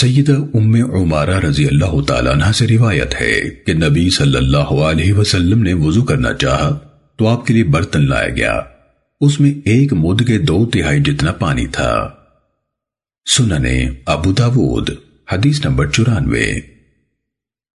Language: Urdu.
سیدہ ام عمارہ رضی اللہ تعالیٰ عنہ سے روایت ہے کہ نبی صلی اللہ علیہ وسلم نے وضو کرنا چاہا تو آپ کے لیے برتن لایا گیا۔ اس میں ایک مد کے دو تہائی جتنا پانی تھا۔ سننے ابو داود، حدیث نمبر چورانوے۔